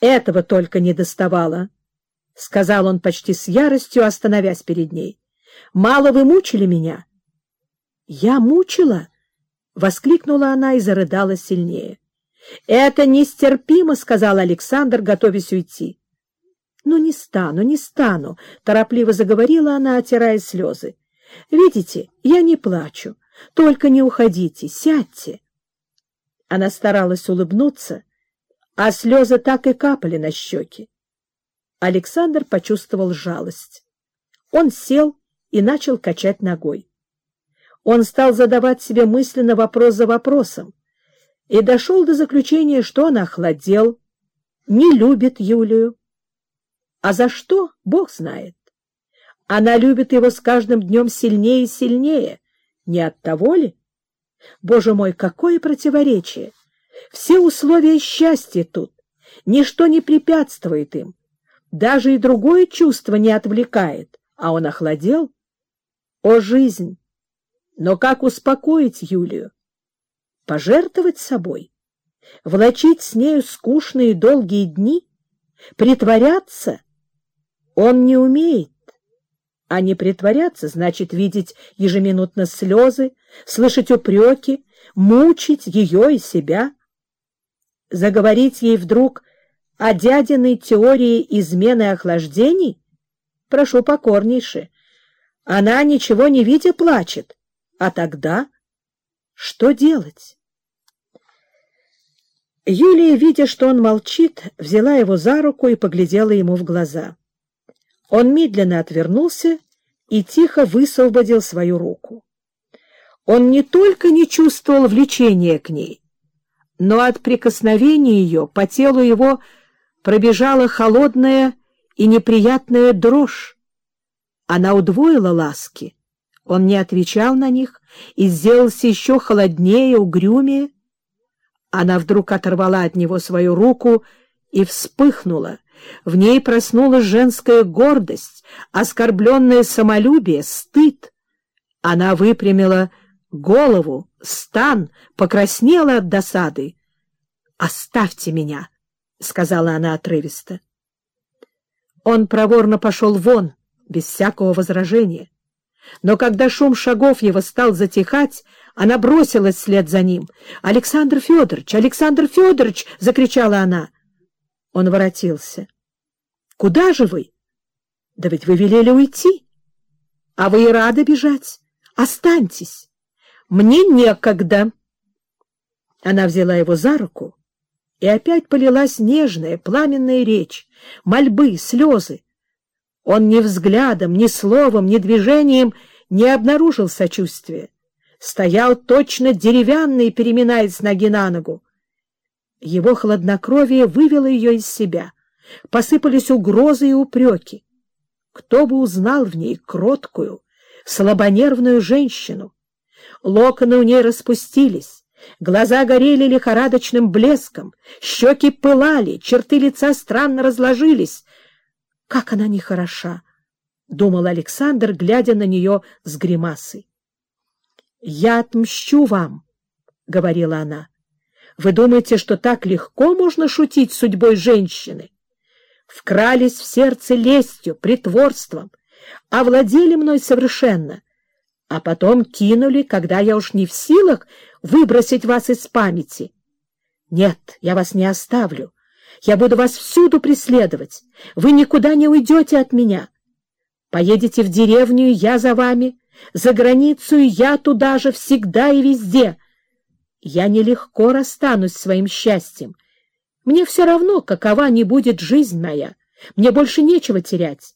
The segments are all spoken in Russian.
Этого только не доставало, — сказал он почти с яростью, остановясь перед ней. — Мало вы мучили меня? — Я мучила? — воскликнула она и зарыдала сильнее. — Это нестерпимо, — сказал Александр, готовясь уйти. — Ну, не стану, не стану, — торопливо заговорила она, отирая слезы. — Видите, я не плачу. Только не уходите, сядьте. Она старалась улыбнуться, а слезы так и капали на щеки. Александр почувствовал жалость. Он сел и начал качать ногой. Он стал задавать себе мысленно вопрос за вопросом и дошел до заключения, что он охладел, не любит Юлию. А за что, Бог знает. Она любит его с каждым днем сильнее и сильнее. Не от того ли? Боже мой, какое противоречие! Все условия счастья тут. Ничто не препятствует им. Даже и другое чувство не отвлекает. А он охладел? О, жизнь! Но как успокоить Юлию? Пожертвовать собой? Влачить с нею скучные долгие дни? Притворяться? Он не умеет. А не притворяться значит видеть ежеминутно слезы, слышать упреки, мучить ее и себя. Заговорить ей вдруг о дядиной теории измены охлаждений? Прошу покорнейше. Она, ничего не видя, плачет. А тогда что делать? Юлия, видя, что он молчит, взяла его за руку и поглядела ему в глаза. Он медленно отвернулся и тихо высвободил свою руку. Он не только не чувствовал влечения к ней, но от прикосновения ее по телу его пробежала холодная и неприятная дрожь. Она удвоила ласки. Он не отвечал на них и сделался еще холоднее, угрюмее. Она вдруг оторвала от него свою руку и вспыхнула. В ней проснулась женская гордость, оскорбленное самолюбие, стыд. Она выпрямила голову, стан, покраснела от досады. «Оставьте меня!» — сказала она отрывисто. Он проворно пошел вон, без всякого возражения. Но когда шум шагов его стал затихать, она бросилась вслед за ним. «Александр Федорович! Александр Федорович!» — закричала она. Он воротился. «Куда же вы? Да ведь вы велели уйти. А вы и рады бежать. Останьтесь. Мне некогда». Она взяла его за руку, и опять полилась нежная, пламенная речь, мольбы, слезы. Он ни взглядом, ни словом, ни движением не обнаружил сочувствия. Стоял точно деревянный, переминаясь с ноги на ногу. Его хладнокровие вывело ее из себя. Посыпались угрозы и упреки. Кто бы узнал в ней кроткую, слабонервную женщину? Локоны у ней распустились, глаза горели лихорадочным блеском, щеки пылали, черты лица странно разложились. Как она нехороша! — думал Александр, глядя на нее с гримасой. — Я отмщу вам, — говорила она. Вы думаете, что так легко можно шутить судьбой женщины? Вкрались в сердце лестью, притворством, овладели мной совершенно, а потом кинули, когда я уж не в силах выбросить вас из памяти. Нет, я вас не оставлю. Я буду вас всюду преследовать. Вы никуда не уйдете от меня. Поедете в деревню, я за вами. За границу, я туда же, всегда и везде. Я нелегко расстанусь своим счастьем. Мне все равно, какова не будет жизнь моя. Мне больше нечего терять.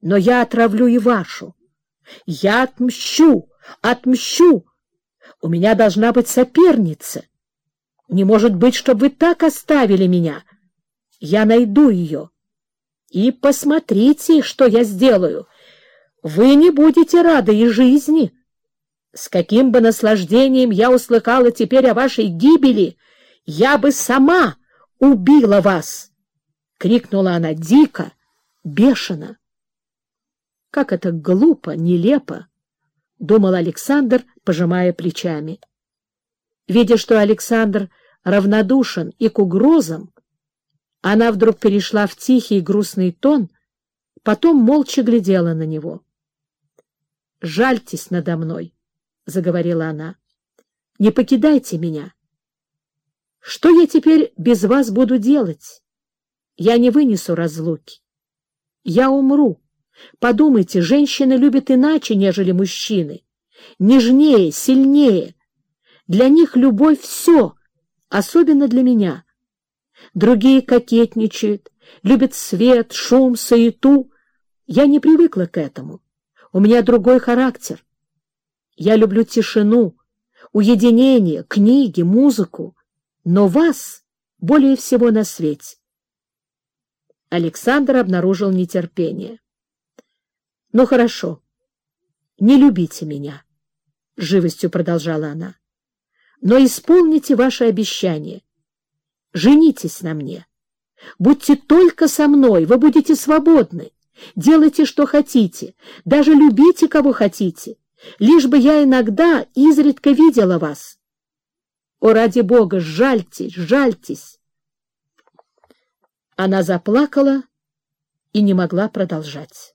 Но я отравлю и вашу. Я отмщу, отмщу. У меня должна быть соперница. Не может быть, чтобы вы так оставили меня. Я найду ее. И посмотрите, что я сделаю. Вы не будете рады и жизни. С каким бы наслаждением я услыхала теперь о вашей гибели, я бы сама убила вас! — крикнула она дико, бешено. Как это глупо, нелепо! — думал Александр, пожимая плечами. Видя, что Александр равнодушен и к угрозам, Она вдруг перешла в тихий грустный тон, потом молча глядела на него. — Жальтесь надо мной, — заговорила она. — Не покидайте меня. Что я теперь без вас буду делать? Я не вынесу разлуки. Я умру. Подумайте, женщины любят иначе, нежели мужчины. Нежнее, сильнее. Для них любовь — все, особенно для меня. Другие кокетничают, любят свет, шум, суету. Я не привыкла к этому. У меня другой характер. Я люблю тишину, уединение, книги, музыку, но вас более всего на свете. Александр обнаружил нетерпение. — Ну, хорошо, не любите меня, — живостью продолжала она, — но исполните ваше обещание. Женитесь на мне. Будьте только со мной, вы будете свободны. Делайте, что хотите, даже любите, кого хотите, лишь бы я иногда изредка видела вас. О, ради Бога, жальтесь, жальтесь! Она заплакала и не могла продолжать.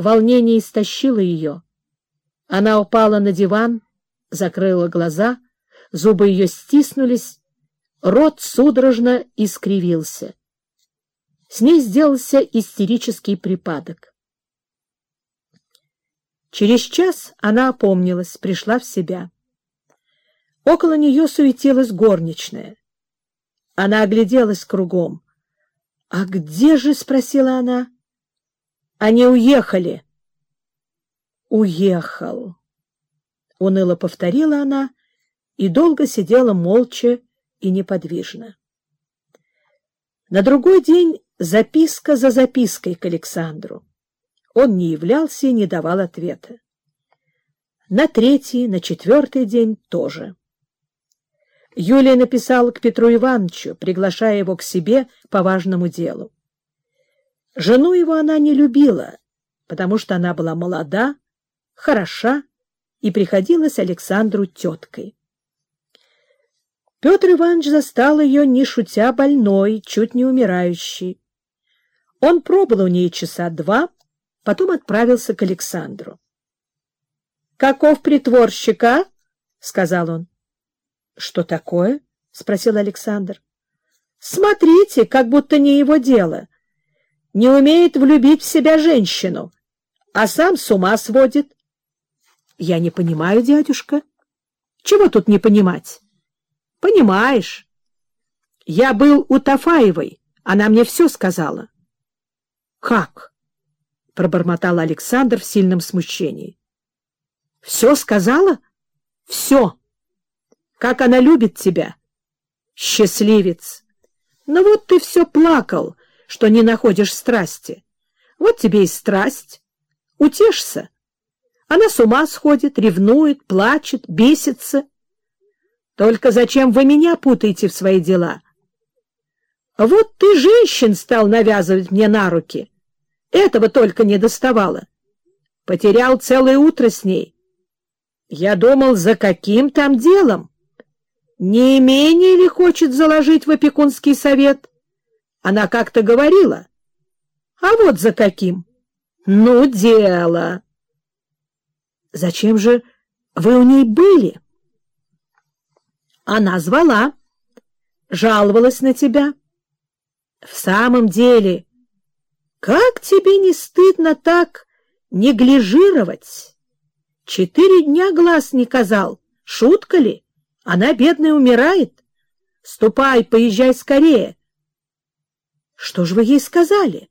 Волнение истощило ее. Она упала на диван, закрыла глаза, зубы ее стиснулись, рот судорожно искривился. С ней сделался истерический припадок. Через час она опомнилась, пришла в себя. Около нее суетилась горничная. Она огляделась кругом. — А где же? — спросила она. — Они уехали. — Уехал. Уныло повторила она и долго сидела молча и неподвижно. На другой день записка за запиской к Александру. Он не являлся и не давал ответа. На третий, на четвертый день тоже. Юлия написала к Петру Ивановичу, приглашая его к себе по важному делу. Жену его она не любила, потому что она была молода, хороша и приходилась Александру теткой. Петр Иванович застал ее, не шутя, больной, чуть не умирающей. Он пробыл у нее часа два, потом отправился к Александру. — Каков притворщик, а? — сказал он. — Что такое? — спросил Александр. — Смотрите, как будто не его дело. Не умеет влюбить в себя женщину, а сам с ума сводит. — Я не понимаю, дядюшка. Чего тут не понимать? — Понимаешь. Я был у Тафаевой, она мне все сказала. — Как? — пробормотал Александр в сильном смущении. — Все сказала? — Все. Как она любит тебя. Счастливец. Ну вот ты все плакал, что не находишь страсти. Вот тебе и страсть. Утешься. Она с ума сходит, ревнует, плачет, бесится. Только зачем вы меня путаете в свои дела? Вот ты женщин стал навязывать мне на руки. Этого только не доставало. Потерял целое утро с ней. Я думал, за каким там делом? Не имение ли хочет заложить в опекунский совет? Она как-то говорила. А вот за каким? Ну, дело. Зачем же вы у ней были? Она звала, жаловалась на тебя. В самом деле, как тебе не стыдно так неглижировать? Четыре дня глаз не казал. Шутка ли? Она, бедная, умирает. Ступай, поезжай скорее. Что же вы ей сказали?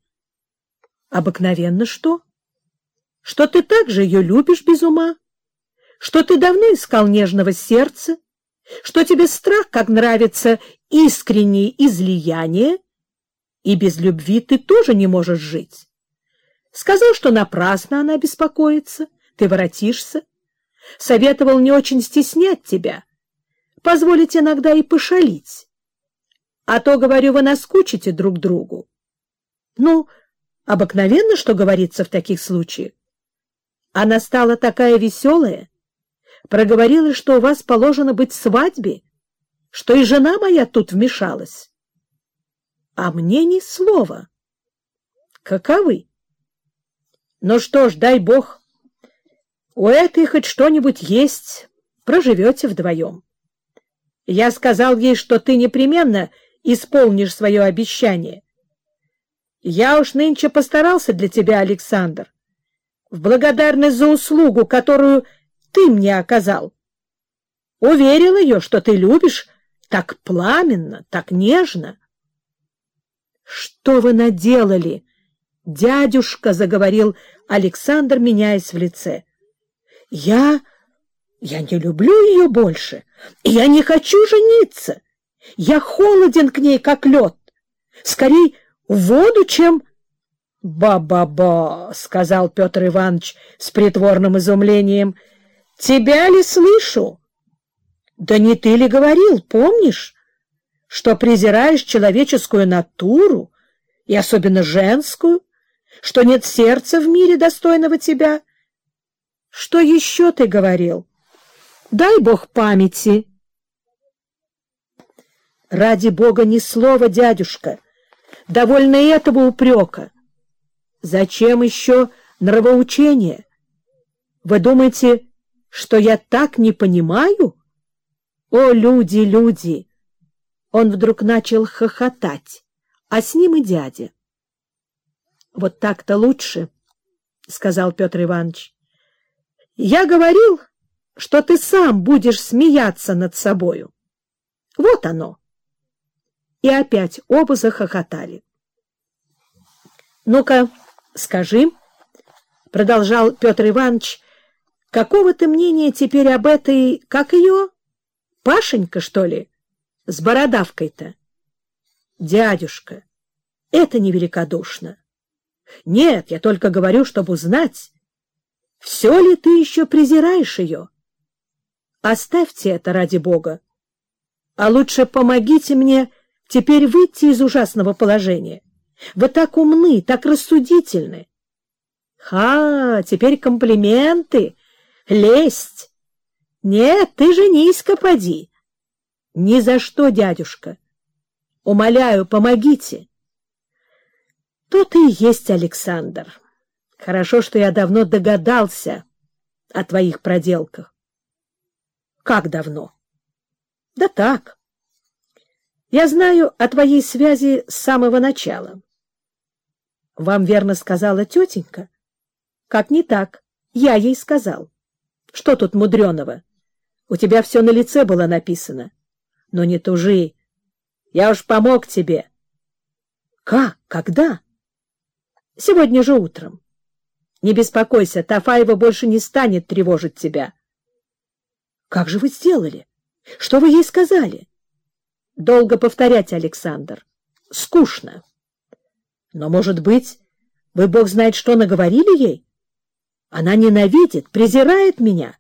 Обыкновенно что? Что ты так же ее любишь без ума? Что ты давно искал нежного сердца? что тебе страх, как нравится, искреннее излияние, и без любви ты тоже не можешь жить. Сказал, что напрасно она беспокоится, ты воротишься. Советовал не очень стеснять тебя, позволить иногда и пошалить. А то, говорю, вы наскучите друг другу. Ну, обыкновенно, что говорится в таких случаях. Она стала такая веселая, проговорила, что у вас положено быть свадьбе, что и жена моя тут вмешалась. а мне ни слова. Каковы? Ну что ж, дай бог. У этой хоть что-нибудь есть, проживете вдвоем. Я сказал ей, что ты непременно исполнишь свое обещание. Я уж нынче постарался для тебя, Александр, в благодарность за услугу, которую ты мне оказал. Уверил ее, что ты любишь так пламенно, так нежно. — Что вы наделали? — дядюшка, — заговорил Александр, меняясь в лице. — Я... я не люблю ее больше, и я не хочу жениться. Я холоден к ней, как лед. Скорей в воду, чем... «Ба-ба-ба!» — сказал Петр Иванович с притворным изумлением. «Тебя ли слышу?» «Да не ты ли говорил, помнишь, что презираешь человеческую натуру, и особенно женскую, что нет сердца в мире достойного тебя?» «Что еще ты говорил? Дай Бог памяти!» «Ради Бога ни слова, дядюшка!» Довольно этого упрека. Зачем еще нравоучение? Вы думаете, что я так не понимаю? О, люди, люди! Он вдруг начал хохотать, а с ним и дядя. — Вот так-то лучше, — сказал Петр Иванович. — Я говорил, что ты сам будешь смеяться над собою. Вот оно. И опять оба захохотали. — Ну-ка, скажи, — продолжал Петр Иванович, — какого ты мнения теперь об этой, как ее, Пашенька, что ли, с бородавкой-то? — Дядюшка, это невеликодушно. Нет, я только говорю, чтобы узнать, все ли ты еще презираешь ее. Оставьте это ради Бога, а лучше помогите мне теперь выйти из ужасного положения. Вы так умны, так рассудительны. Ха, теперь комплименты, лесть. Нет, ты женись-ка, поди. Ни за что, дядюшка. Умоляю, помогите. То ты и есть Александр. Хорошо, что я давно догадался о твоих проделках. Как давно? Да так. Я знаю о твоей связи с самого начала. Вам верно сказала тетенька? Как не так? Я ей сказал. Что тут мудреного? У тебя все на лице было написано. Но не тужи. Я уж помог тебе. Как? Когда? Сегодня же утром. Не беспокойся, Тафаева больше не станет тревожить тебя. Как же вы сделали? Что вы ей сказали? Долго повторять, Александр. Скучно. Но, может быть, вы, бог знает, что наговорили ей? Она ненавидит, презирает меня.